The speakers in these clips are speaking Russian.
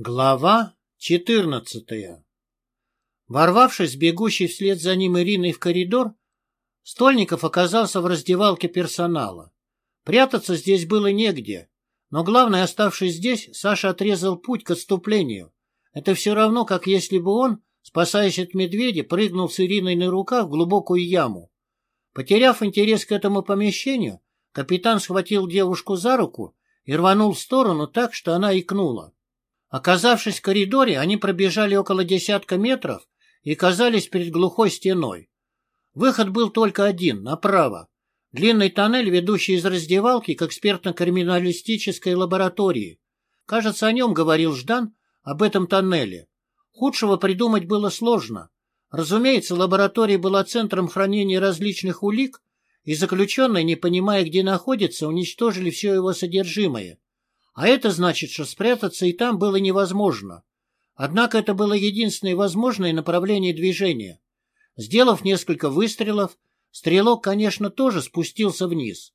Глава четырнадцатая Ворвавшись с бегущей вслед за ним Ириной в коридор, Стольников оказался в раздевалке персонала. Прятаться здесь было негде, но главное, оставшись здесь, Саша отрезал путь к отступлению. Это все равно, как если бы он, спасаясь от медведя, прыгнул с Ириной на руках в глубокую яму. Потеряв интерес к этому помещению, капитан схватил девушку за руку и рванул в сторону так, что она икнула. Оказавшись в коридоре, они пробежали около десятка метров и казались перед глухой стеной. Выход был только один, направо. Длинный тоннель, ведущий из раздевалки к экспертно-криминалистической лаборатории. Кажется, о нем говорил Ждан, об этом тоннеле. Худшего придумать было сложно. Разумеется, лаборатория была центром хранения различных улик, и заключенные, не понимая, где находится, уничтожили все его содержимое. А это значит, что спрятаться и там было невозможно. Однако это было единственное возможное направление движения. Сделав несколько выстрелов, стрелок, конечно, тоже спустился вниз.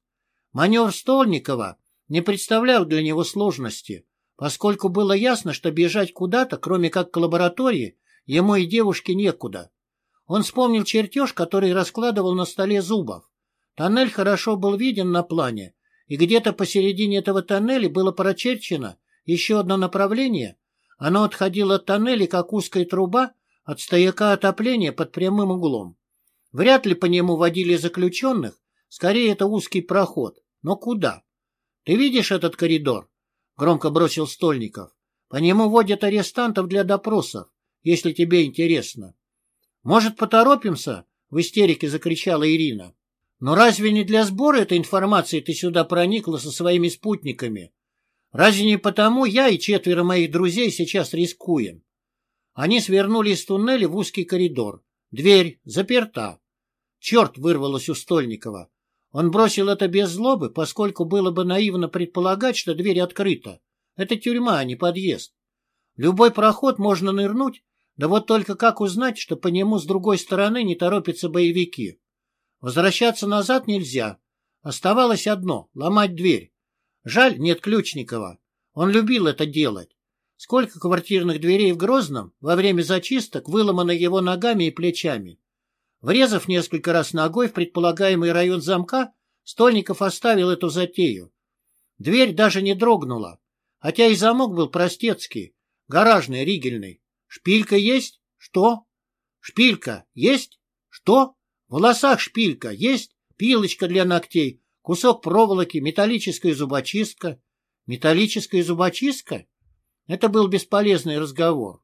Маневр Стольникова не представлял для него сложности, поскольку было ясно, что бежать куда-то, кроме как к лаборатории, ему и девушке некуда. Он вспомнил чертеж, который раскладывал на столе зубов. Тоннель хорошо был виден на плане, и где-то посередине этого тоннеля было прочерчено еще одно направление. Оно отходило от тоннеля, как узкая труба от стояка отопления под прямым углом. Вряд ли по нему водили заключенных, скорее это узкий проход. Но куда? Ты видишь этот коридор? Громко бросил Стольников. По нему водят арестантов для допросов, если тебе интересно. Может, поторопимся? В истерике закричала Ирина. Но разве не для сбора этой информации ты сюда проникла со своими спутниками? Разве не потому я и четверо моих друзей сейчас рискуем? Они свернули из туннеля в узкий коридор. Дверь заперта. Черт вырвалось у Стольникова. Он бросил это без злобы, поскольку было бы наивно предполагать, что дверь открыта. Это тюрьма, а не подъезд. Любой проход можно нырнуть, да вот только как узнать, что по нему с другой стороны не торопятся боевики? Возвращаться назад нельзя. Оставалось одно — ломать дверь. Жаль, нет Ключникова. Он любил это делать. Сколько квартирных дверей в Грозном во время зачисток выломано его ногами и плечами. Врезав несколько раз ногой в предполагаемый район замка, Стольников оставил эту затею. Дверь даже не дрогнула, хотя и замок был простецкий, гаражный, ригельный. Шпилька есть? Что? Шпилька есть? Что? В волосах шпилька есть, пилочка для ногтей, кусок проволоки, металлическая зубочистка. Металлическая зубочистка? Это был бесполезный разговор.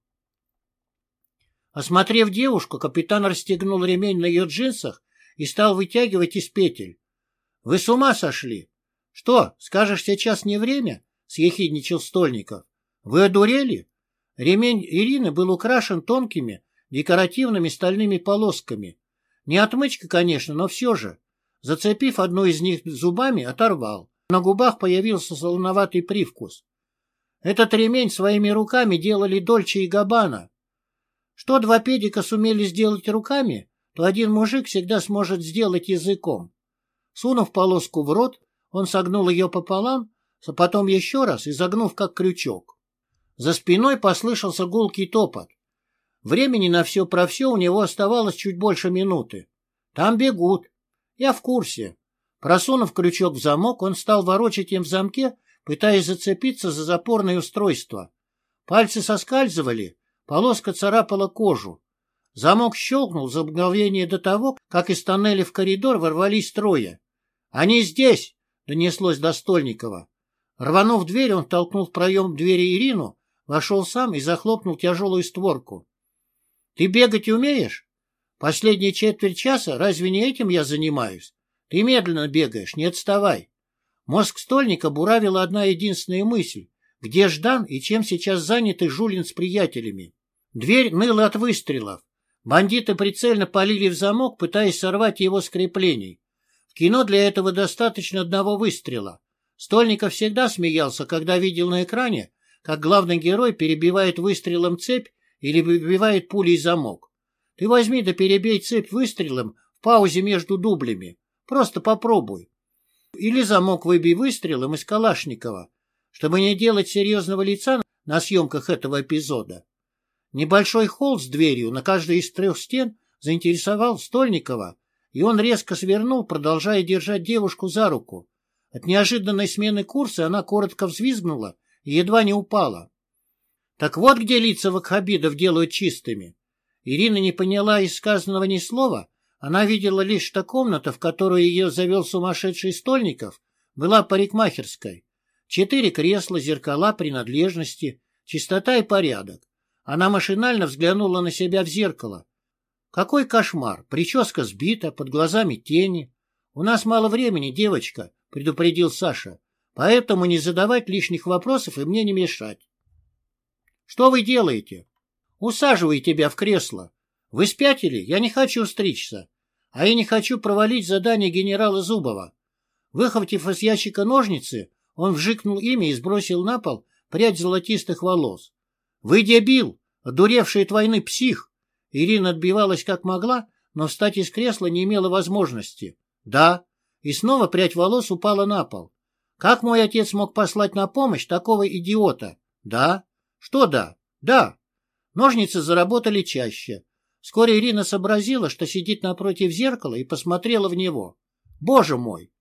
Осмотрев девушку, капитан расстегнул ремень на ее джинсах и стал вытягивать из петель. — Вы с ума сошли? — Что, скажешь, сейчас не время? — съехидничал Стольников. — Вы одурели? Ремень Ирины был украшен тонкими декоративными стальными полосками, не отмычка, конечно, но все же. Зацепив одну из них зубами, оторвал. На губах появился солоноватый привкус. Этот ремень своими руками делали Дольче и Габбана. Что два педика сумели сделать руками, то один мужик всегда сможет сделать языком. Сунув полоску в рот, он согнул ее пополам, а потом еще раз, изогнув как крючок. За спиной послышался гулкий топот. Времени на все про все у него оставалось чуть больше минуты. Там бегут. Я в курсе. Просунув крючок в замок, он стал ворочать им в замке, пытаясь зацепиться за запорное устройство. Пальцы соскальзывали, полоска царапала кожу. Замок щелкнул за мгновение до того, как из тоннеля в коридор ворвались трое. «Они здесь!» — донеслось до Стольникова. Рванув дверь, он толкнул в проем двери Ирину, вошел сам и захлопнул тяжелую створку. Ты бегать умеешь? Последние четверть часа разве не этим я занимаюсь? Ты медленно бегаешь, не отставай. Мозг стольника буравила одна единственная мысль. Где Ждан и чем сейчас заняты Жулин с приятелями? Дверь ныла от выстрелов. Бандиты прицельно полили в замок, пытаясь сорвать его с креплений. В кино для этого достаточно одного выстрела. Стольников всегда смеялся, когда видел на экране, как главный герой перебивает выстрелом цепь или выбивает пулей замок. Ты возьми да перебей цепь выстрелом в паузе между дублями. Просто попробуй. Или замок выбей выстрелом из Калашникова. Чтобы не делать серьезного лица, на съемках этого эпизода. Небольшой холл с дверью на каждой из трех стен заинтересовал Стольникова, и он резко свернул, продолжая держать девушку за руку. От неожиданной смены курса она коротко взвизгнула и едва не упала. Так вот где лица вакхабидов делают чистыми. Ирина не поняла из сказанного ни слова, она видела лишь, что комната, в которую ее завел сумасшедший Стольников, была парикмахерской. Четыре кресла, зеркала, принадлежности, чистота и порядок. Она машинально взглянула на себя в зеркало. Какой кошмар! Прическа сбита, под глазами тени. У нас мало времени, девочка, — предупредил Саша. Поэтому не задавать лишних вопросов и мне не мешать. Что вы делаете? Усаживай тебя в кресло. Вы спятили? Я не хочу стричься. А я не хочу провалить задание генерала Зубова. Выхватив из ящика ножницы, он вжикнул ими и сбросил на пол прядь золотистых волос. — Вы дебил! Одуревший от войны псих! Ирина отбивалась как могла, но встать из кресла не имела возможности. — Да. И снова прядь волос упала на пол. Как мой отец мог послать на помощь такого идиота? — Да. — Что да? — Да. Ножницы заработали чаще. Вскоре Ирина сообразила, что сидит напротив зеркала и посмотрела в него. Боже мой!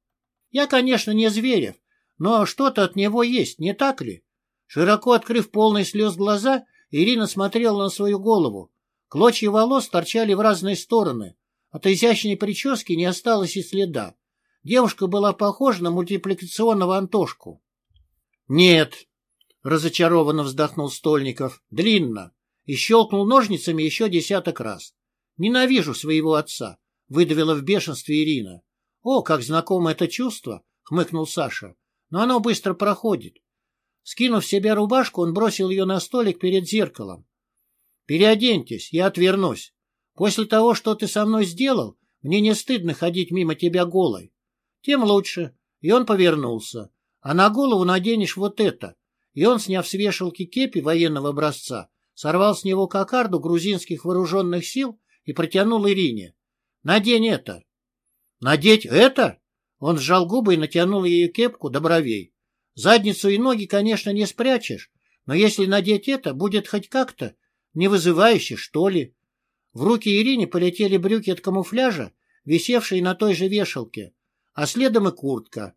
Я, конечно, не Зверев, но что-то от него есть, не так ли? Широко открыв полные слез глаза, Ирина смотрела на свою голову. Клочья волос торчали в разные стороны. От изящной прически не осталось и следа. Девушка была похожа на мультипликационного Антошку. — Нет, — разочарованно вздохнул Стольников, — длинно и щелкнул ножницами еще десяток раз. «Ненавижу своего отца», — выдавила в бешенстве Ирина. «О, как знакомо это чувство!» — хмыкнул Саша. «Но оно быстро проходит». Скинув в себя рубашку, он бросил ее на столик перед зеркалом. «Переоденьтесь, я отвернусь. После того, что ты со мной сделал, мне не стыдно ходить мимо тебя голой. Тем лучше». И он повернулся. «А на голову наденешь вот это». И он, сняв с вешалки кепи военного образца, сорвал с него кокарду грузинских вооруженных сил и протянул Ирине. «Надень это!» «Надеть это?» Он сжал губы и натянул ее кепку до бровей. «Задницу и ноги, конечно, не спрячешь, но если надеть это, будет хоть как-то не вызывающе, что ли?» В руки Ирине полетели брюки от камуфляжа, висевшие на той же вешалке, а следом и куртка.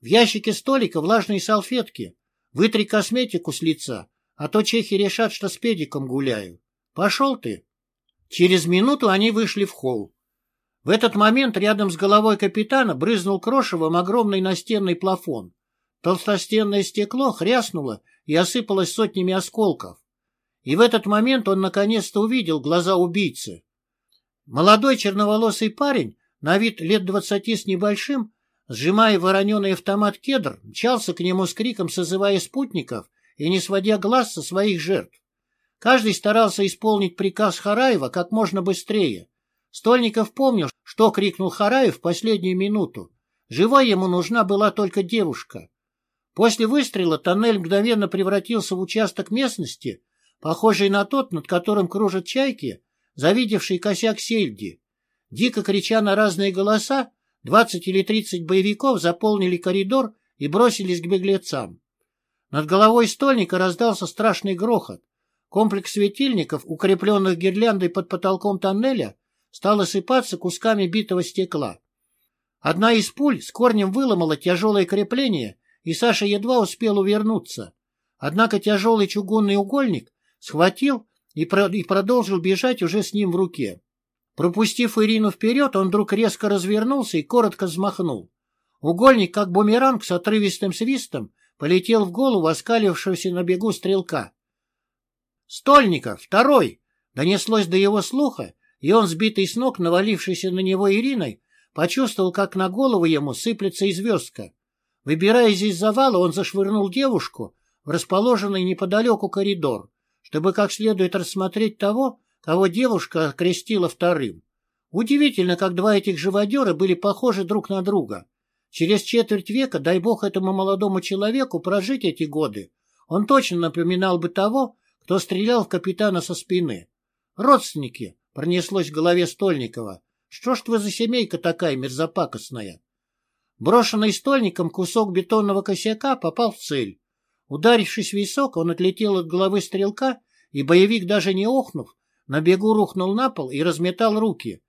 В ящике столика влажные салфетки. Вытри косметику с лица, а то чехи решат, что с педиком гуляю. Пошел ты. Через минуту они вышли в холл. В этот момент рядом с головой капитана брызнул крошевом огромный настенный плафон. Толстостенное стекло хряснуло и осыпалось сотнями осколков. И в этот момент он наконец-то увидел глаза убийцы. Молодой черноволосый парень, на вид лет двадцати с небольшим, сжимая вороненый автомат кедр, мчался к нему с криком, созывая спутников и не сводя глаз со своих жертв. Каждый старался исполнить приказ Хараева как можно быстрее. Стольников помнил, что крикнул Хараев в последнюю минуту. Живой ему нужна была только девушка. После выстрела тоннель мгновенно превратился в участок местности, похожий на тот, над которым кружат чайки, завидевший косяк сельди. Дико крича на разные голоса, двадцать или тридцать боевиков заполнили коридор и бросились к беглецам. Над головой стольника раздался страшный грохот. Комплекс светильников, укрепленных гирляндой под потолком тоннеля, стал осыпаться кусками битого стекла. Одна из пуль с корнем выломала тяжелое крепление, и Саша едва успел увернуться. Однако тяжелый чугунный угольник схватил и, про и продолжил бежать уже с ним в руке. Пропустив Ирину вперед, он вдруг резко развернулся и коротко взмахнул. Угольник, как бумеранг с отрывистым свистом, полетел в голову оскалившегося на бегу стрелка. «Стольников! Второй!» Донеслось до его слуха, и он, сбитый с ног, навалившийся на него Ириной, почувствовал, как на голову ему сыплется известка. Выбираясь из завала, он зашвырнул девушку в расположенный неподалеку коридор, чтобы как следует рассмотреть того, кого девушка окрестила вторым. Удивительно, как два этих живодера были похожи друг на друга. Через четверть века, дай бог этому молодому человеку прожить эти годы, он точно напоминал бы того, кто стрелял в капитана со спины. Родственники, пронеслось в голове Стольникова. Что ж вы за семейка такая мерзопакостная? Брошенный стольником кусок бетонного косяка попал в цель. Ударившись в висок, он отлетел от головы стрелка, и боевик, даже не охнув, на бегу рухнул на пол и разметал руки.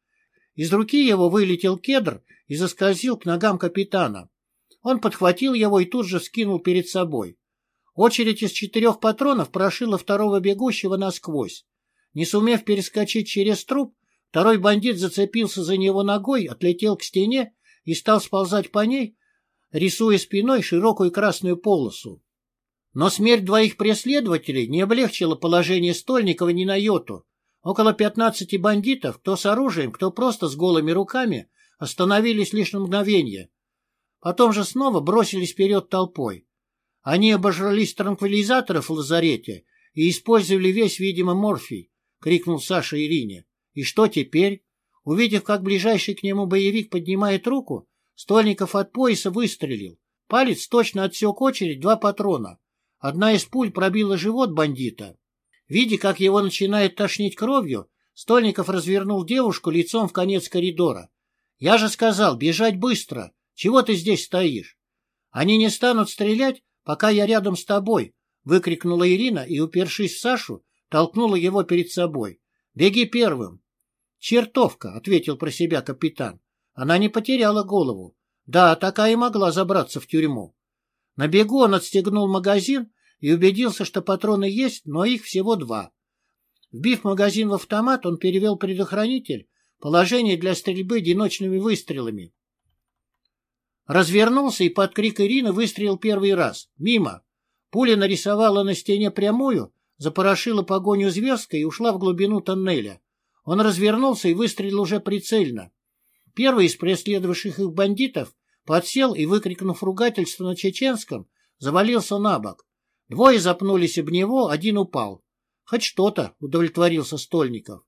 Из руки его вылетел кедр и заскользил к ногам капитана. Он подхватил его и тут же скинул перед собой. Очередь из четырех патронов прошила второго бегущего насквозь. Не сумев перескочить через труп, второй бандит зацепился за него ногой, отлетел к стене и стал сползать по ней, рисуя спиной широкую красную полосу. Но смерть двоих преследователей не облегчила положение Стольникова ни на йоту. Около пятнадцати бандитов, кто с оружием, кто просто с голыми руками, остановились лишь на мгновение. Потом же снова бросились вперед толпой. Они обожрались транквилизаторов в лазарете и использовали весь, видимо, морфий, — крикнул Саша Ирине. И что теперь? Увидев, как ближайший к нему боевик поднимает руку, Стольников от пояса выстрелил. Палец точно отсек очередь два патрона. Одна из пуль пробила живот бандита. Видя, как его начинает тошнить кровью, Стольников развернул девушку лицом в конец коридора. — Я же сказал, бежать быстро. Чего ты здесь стоишь? Они не станут стрелять, пока я рядом с тобой, — выкрикнула Ирина и, упершись в Сашу, толкнула его перед собой. — Беги первым. — Чертовка, — ответил про себя капитан. Она не потеряла голову. Да, такая и могла забраться в тюрьму. На бегу он отстегнул магазин и убедился, что патроны есть, но их всего два. Вбив магазин в автомат, он перевел предохранитель, положение для стрельбы одиночными выстрелами. Развернулся и под крик Ирины выстрелил первый раз. Мимо. Пуля нарисовала на стене прямую, запорошила погоню зверской и ушла в глубину тоннеля. Он развернулся и выстрелил уже прицельно. Первый из преследовавших их бандитов подсел и, выкрикнув ругательство на чеченском, завалился на бок. Двое запнулись об него, один упал. Хоть что-то, удовлетворился Стольников.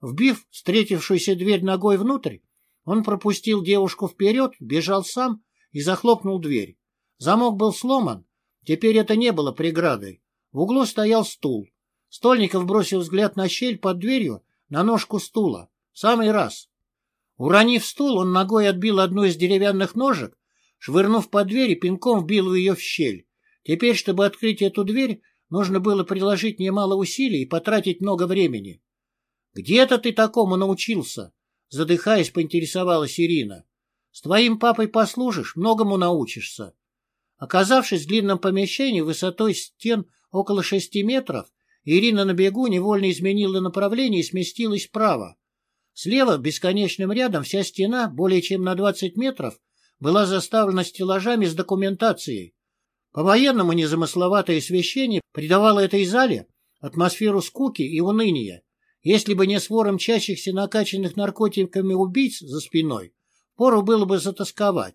Вбив встретившуюся дверь ногой внутрь, он пропустил девушку вперед, бежал сам и захлопнул дверь. Замок был сломан, теперь это не было преградой. В углу стоял стул. Стольников бросил взгляд на щель под дверью, на ножку стула. Самый раз. Уронив стул, он ногой отбил одну из деревянных ножек, швырнув под дверь и пинком вбил ее в щель. Теперь, чтобы открыть эту дверь, нужно было приложить немало усилий и потратить много времени. — Где-то ты такому научился? — задыхаясь, поинтересовалась Ирина. — С твоим папой послужишь, многому научишься. Оказавшись в длинном помещении высотой стен около шести метров, Ирина на бегу невольно изменила направление и сместилась вправо. Слева, бесконечным рядом, вся стена, более чем на 20 метров, была заставлена стеллажами с документацией. По-военному незамысловатое освещение придавало этой зале атмосферу скуки и уныния. Если бы не свора мчащихся накачанных наркотиками убийц за спиной, пору было бы затасковать.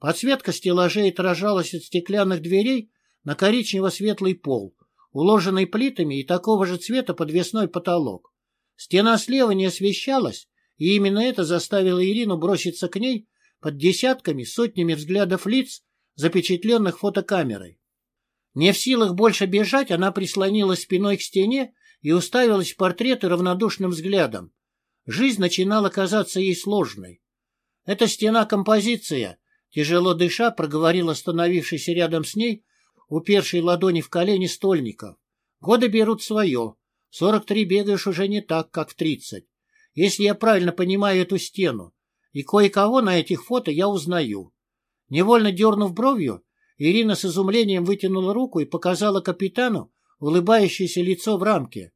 Подсветка стеллажей отражалась от стеклянных дверей на коричнево-светлый пол, уложенный плитами и такого же цвета подвесной потолок. Стена слева не освещалась, и именно это заставило Ирину броситься к ней под десятками, сотнями взглядов лиц, запечатленных фотокамерой. Не в силах больше бежать, она прислонилась спиной к стене и уставилась в портреты равнодушным взглядом. Жизнь начинала казаться ей сложной. «Это стена-композиция», — тяжело дыша проговорил остановившийся рядом с ней, уперший ладони в колени стольников. «Годы берут свое. Сорок три бегаешь уже не так, как в тридцать. Если я правильно понимаю эту стену, и кое-кого на этих фото я узнаю. Невольно дернув бровью, Ирина с изумлением вытянула руку и показала капитану улыбающееся лицо в рамке.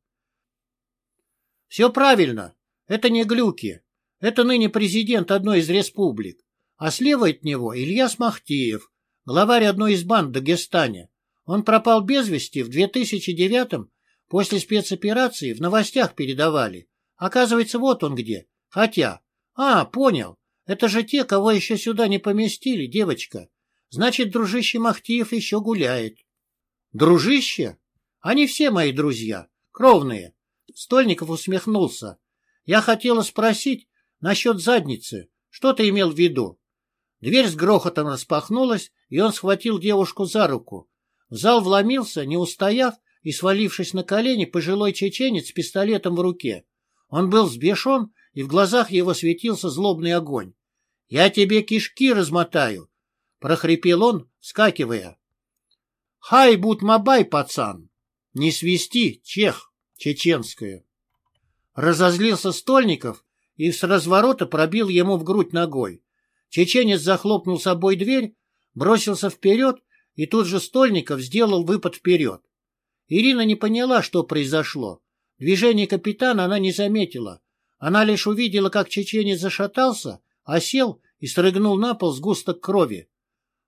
«Все правильно. Это не глюки. Это ныне президент одной из республик. А слева от него Ильяс Махтиев, главарь одной из банд в Дагестане. Он пропал без вести в 2009-м после спецоперации в новостях передавали. Оказывается, вот он где. Хотя... А, понял. Это же те, кого еще сюда не поместили, девочка. Значит, дружище Махтиев еще гуляет. Дружище? Они все мои друзья, кровные. Стольников усмехнулся. Я хотела спросить насчет задницы. Что ты имел в виду? Дверь с грохотом распахнулась, и он схватил девушку за руку. В зал вломился, не устояв, и, свалившись на колени, пожилой чеченец с пистолетом в руке. Он был сбешен и в глазах его светился злобный огонь. «Я тебе кишки размотаю!» — прохрипел он, скакивая. Хай будь мабай, пацан! Не свисти, чех, чеченская. Разозлился Стольников и с разворота пробил ему в грудь ногой. Чеченец захлопнул собой дверь, бросился вперед, и тут же Стольников сделал выпад вперед. Ирина не поняла, что произошло. Движение капитана она не заметила. Она лишь увидела, как чеченец зашатался, осел и срыгнул на пол сгусток крови.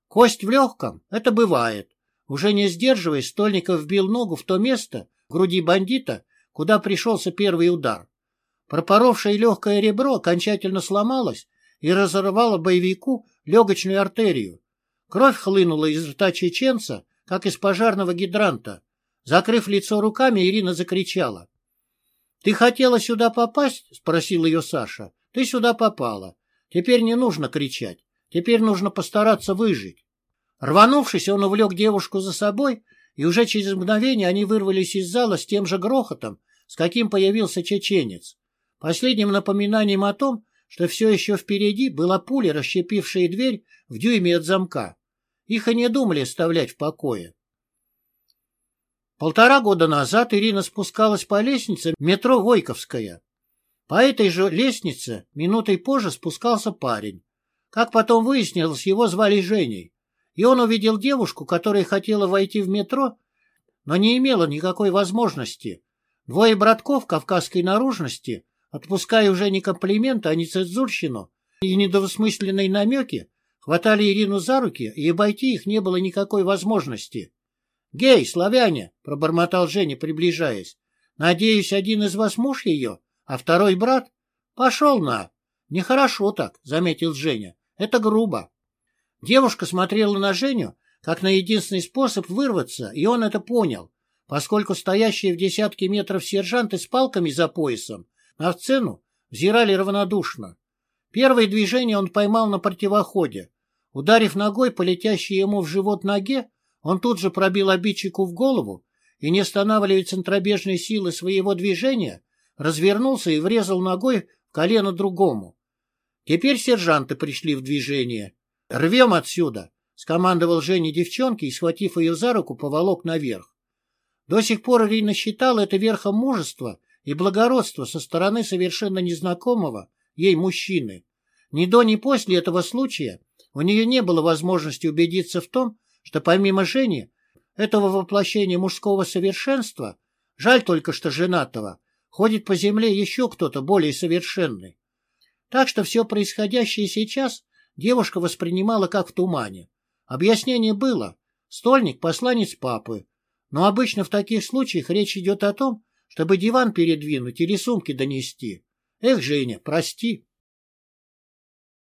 Кость в легком — это бывает. Уже не сдерживаясь, Стольников вбил ногу в то место, в груди бандита, куда пришелся первый удар. Пропоровшее легкое ребро окончательно сломалось и разорвало боевику легочную артерию. Кровь хлынула из рта чеченца, как из пожарного гидранта. Закрыв лицо руками, Ирина закричала. — Ты хотела сюда попасть? — спросил ее Саша. — Ты сюда попала. Теперь не нужно кричать. Теперь нужно постараться выжить. Рванувшись, он увлек девушку за собой, и уже через мгновение они вырвались из зала с тем же грохотом, с каким появился чеченец. Последним напоминанием о том, что все еще впереди была пуля, расщепившая дверь в дюйме от замка. Их и не думали оставлять в покое. Полтора года назад Ирина спускалась по лестнице метро Войковская. По этой же лестнице минутой позже спускался парень. Как потом выяснилось, его звали Женей. И он увидел девушку, которая хотела войти в метро, но не имела никакой возможности. Двое братков кавказской наружности Отпуская уже не комплименты, а не цензурщину и недовосмысленные намеки, хватали Ирину за руки, и обойти их не было никакой возможности. — Гей, славяне! — пробормотал Женя, приближаясь. — Надеюсь, один из вас муж ее, а второй брат? — Пошел на! — Нехорошо так, — заметил Женя. — Это грубо. Девушка смотрела на Женю, как на единственный способ вырваться, и он это понял, поскольку стоящие в десятке метров сержанты с палками за поясом на сцену взирали равнодушно. Первое движение он поймал на противоходе. Ударив ногой по летящей ему в живот ноге, он тут же пробил обидчику в голову и, не останавливая центробежной силы своего движения, развернулся и врезал ногой в колено другому. Теперь сержанты пришли в движение. «Рвем отсюда!» — скомандовал Женя девчонке и, схватив ее за руку, поволок наверх. До сих пор Ирина считала это верхом мужества и благородство со стороны совершенно незнакомого ей мужчины. Ни до, ни после этого случая у нее не было возможности убедиться в том, что помимо Жени, этого воплощения мужского совершенства, жаль только что женатого, ходит по земле еще кто-то более совершенный. Так что все происходящее сейчас девушка воспринимала как в тумане. Объяснение было. Стольник – посланец папы. Но обычно в таких случаях речь идет о том, чтобы диван передвинуть или сумки донести. Эх, Женя, прости.